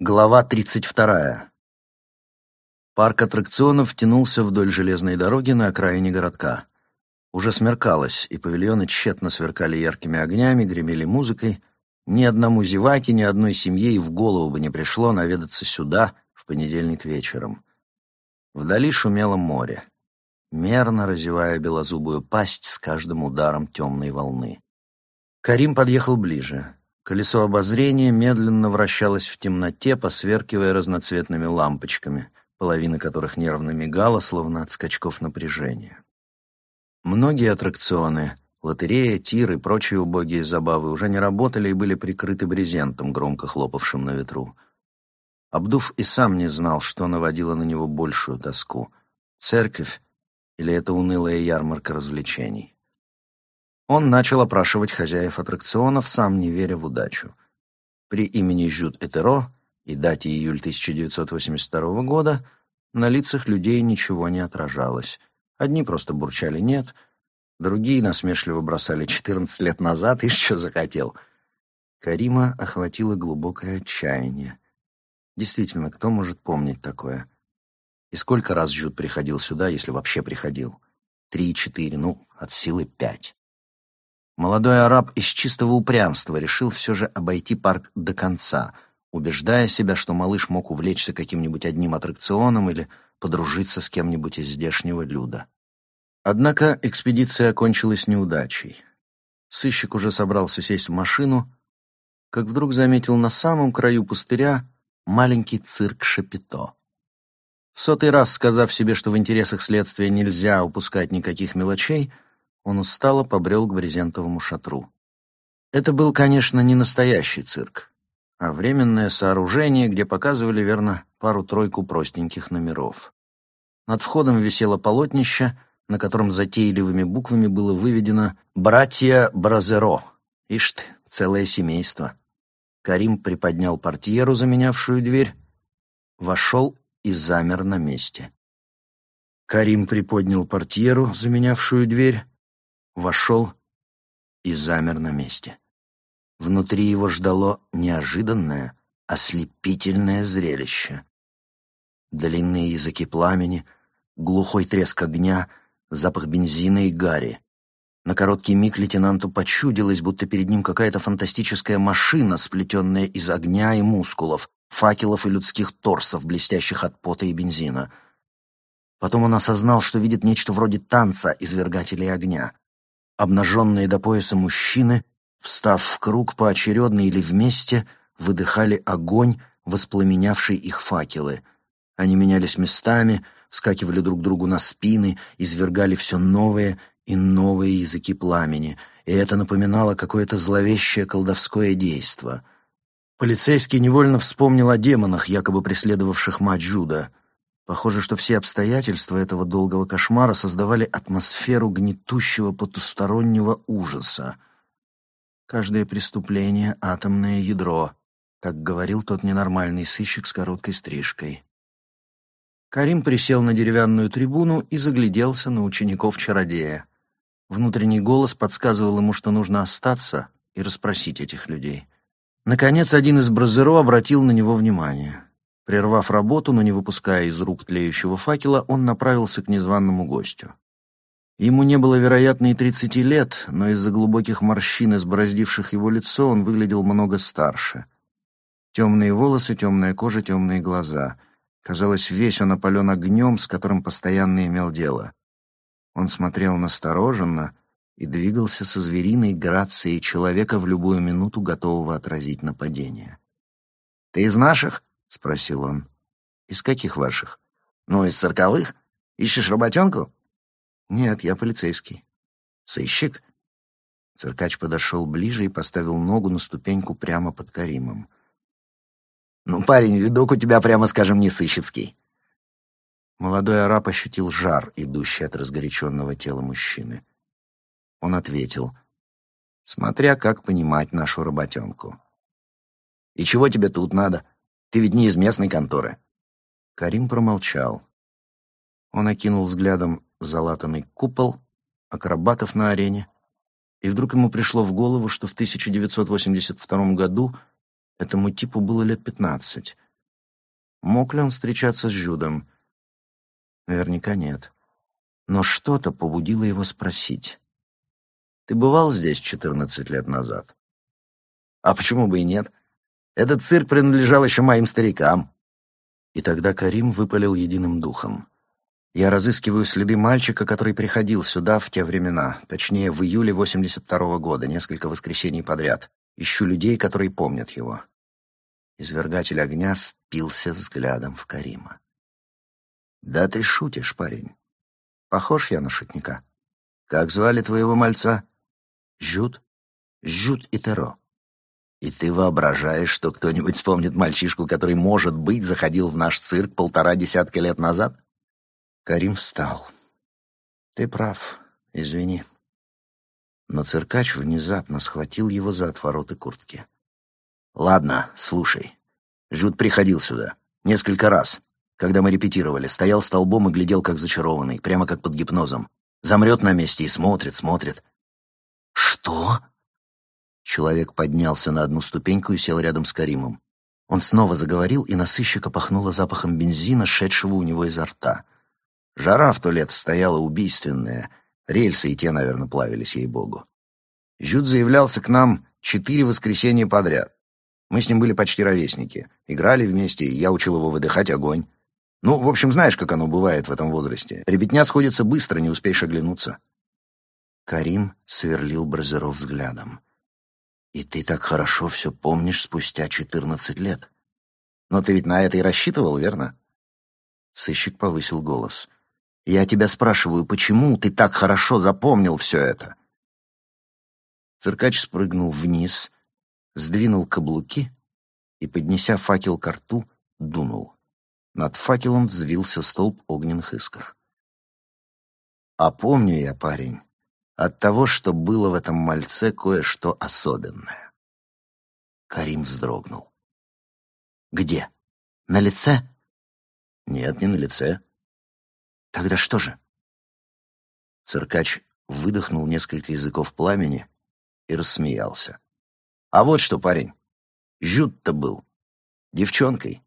Глава 32. Парк аттракционов тянулся вдоль железной дороги на окраине городка. Уже смеркалось, и павильоны тщетно сверкали яркими огнями, гремели музыкой. Ни одному зеваке, ни одной семье и в голову бы не пришло наведаться сюда в понедельник вечером. Вдали шумело море, мерно разевая белозубую пасть с каждым ударом темной волны. Карим подъехал ближе. Колесо обозрения медленно вращалось в темноте, посверкивая разноцветными лампочками, половина которых нервно мигала, словно от скачков напряжения. Многие аттракционы, лотерея, тир и прочие убогие забавы уже не работали и были прикрыты брезентом, громко хлопавшим на ветру. Абдув и сам не знал, что наводило на него большую тоску — церковь или эта унылая ярмарка развлечений. Он начал опрашивать хозяев аттракционов, сам не веря в удачу. При имени Жюд Этеро и дате июль 1982 года на лицах людей ничего не отражалось. Одни просто бурчали «нет», другие насмешливо бросали «14 лет назад и что захотел». Карима охватило глубокое отчаяние. Действительно, кто может помнить такое? И сколько раз Жюд приходил сюда, если вообще приходил? Три, четыре, ну, от силы пять. Молодой араб из чистого упрямства решил все же обойти парк до конца, убеждая себя, что малыш мог увлечься каким-нибудь одним аттракционом или подружиться с кем-нибудь из здешнего люда. Однако экспедиция окончилась неудачей. Сыщик уже собрался сесть в машину, как вдруг заметил на самом краю пустыря маленький цирк Шапито. В сотый раз сказав себе, что в интересах следствия нельзя упускать никаких мелочей, он устало побрел к брезентовому шатру. Это был, конечно, не настоящий цирк, а временное сооружение, где показывали, верно, пару-тройку простеньких номеров. Над входом висело полотнище, на котором затейливыми буквами было выведено «Братья Бразеро». Ишь ты, целое семейство. Карим приподнял портьеру, заменявшую дверь, вошел и замер на месте. Карим приподнял портьеру, заменявшую дверь, вошел и замер на месте. Внутри его ждало неожиданное, ослепительное зрелище. Длинные языки пламени, глухой треск огня, запах бензина и гари. На короткий миг лейтенанту почудилось, будто перед ним какая-то фантастическая машина, сплетенная из огня и мускулов, факелов и людских торсов, блестящих от пота и бензина. Потом он осознал, что видит нечто вроде танца извергателей огня. Обнаженные до пояса мужчины, встав в круг поочередно или вместе, выдыхали огонь, воспламенявший их факелы. Они менялись местами, вскакивали друг другу на спины, извергали все новые и новые языки пламени, и это напоминало какое-то зловещее колдовское действо. Полицейский невольно вспомнил о демонах, якобы преследовавших мать Джуда — Похоже, что все обстоятельства этого долгого кошмара создавали атмосферу гнетущего потустороннего ужаса. Каждое преступление — атомное ядро, как говорил тот ненормальный сыщик с короткой стрижкой. Карим присел на деревянную трибуну и загляделся на учеников-чародея. Внутренний голос подсказывал ему, что нужно остаться и расспросить этих людей. Наконец, один из бразеро обратил на него внимание — Прервав работу, но не выпуская из рук тлеющего факела, он направился к незваному гостю. Ему не было, вероятно, и тридцати лет, но из-за глубоких морщин, избороздивших его лицо, он выглядел много старше. Темные волосы, темная кожа, темные глаза. Казалось, весь он опален огнем, с которым постоянно имел дело. Он смотрел настороженно и двигался со звериной грацией человека в любую минуту, готового отразить нападение. «Ты из наших?» — спросил он. «Из каких ваших?» «Ну, из цирковых. Ищешь работенку?» «Нет, я полицейский». «Сыщик?» Циркач подошел ближе и поставил ногу на ступеньку прямо под Каримом. «Ну, парень, видок у тебя, прямо скажем, не сыщицкий». Молодой араб ощутил жар, идущий от разгоряченного тела мужчины. Он ответил, смотря как понимать нашу работенку. «И чего тебе тут надо?» Ты ведь не из местной конторы». Карим промолчал. Он окинул взглядом залатанный купол, акробатов на арене, и вдруг ему пришло в голову, что в 1982 году этому типу было лет пятнадцать, Мог ли он встречаться с Жюдом? Наверняка нет. Но что-то побудило его спросить. «Ты бывал здесь 14 лет назад?» «А почему бы и нет? Этот цирк принадлежал еще моим старикам». И тогда Карим выпалил единым духом. «Я разыскиваю следы мальчика, который приходил сюда в те времена, точнее, в июле 82 -го года, несколько воскресений подряд. Ищу людей, которые помнят его». Извергатель огня впился взглядом в Карима. «Да ты шутишь, парень. Похож я на шутника. Как звали твоего мальца? Жют? Жют и Теро. И ты воображаешь, что кто-нибудь вспомнит мальчишку, который, может быть, заходил в наш цирк полтора десятка лет назад? Карим встал. Ты прав, извини. Но циркач внезапно схватил его за отвороты куртки. Ладно, слушай. Жут приходил сюда. Несколько раз когда мы репетировали, стоял столбом и глядел как зачарованный, прямо как под гипнозом. Замрет на месте и смотрит, смотрит. «Что?» Человек поднялся на одну ступеньку и сел рядом с Каримом. Он снова заговорил, и на сыщика пахнуло запахом бензина, шедшего у него изо рта. Жара в то лето стояла убийственная. Рельсы и те, наверное, плавились, ей-богу. Жют заявлялся к нам четыре воскресенья подряд. Мы с ним были почти ровесники. Играли вместе, я учил его выдыхать огонь. Ну, в общем, знаешь, как оно бывает в этом возрасте. Ребятня сходится быстро, не успеешь оглянуться. Карим сверлил Бразеров взглядом. «И ты так хорошо все помнишь спустя четырнадцать лет. Но ты ведь на это и рассчитывал, верно?» Сыщик повысил голос. «Я тебя спрашиваю, почему ты так хорошо запомнил все это?» Циркач спрыгнул вниз, сдвинул каблуки и, поднеся факел к рту, дунул. Над факелом взвился столб огненных искр. А помню я, парень, от того, что было в этом мальце кое-что особенное. Карим вздрогнул. «Где? На лице?» «Нет, не на лице». «Тогда что же?» Циркач выдохнул несколько языков пламени и рассмеялся. «А вот что, парень, Жют-то был девчонкой».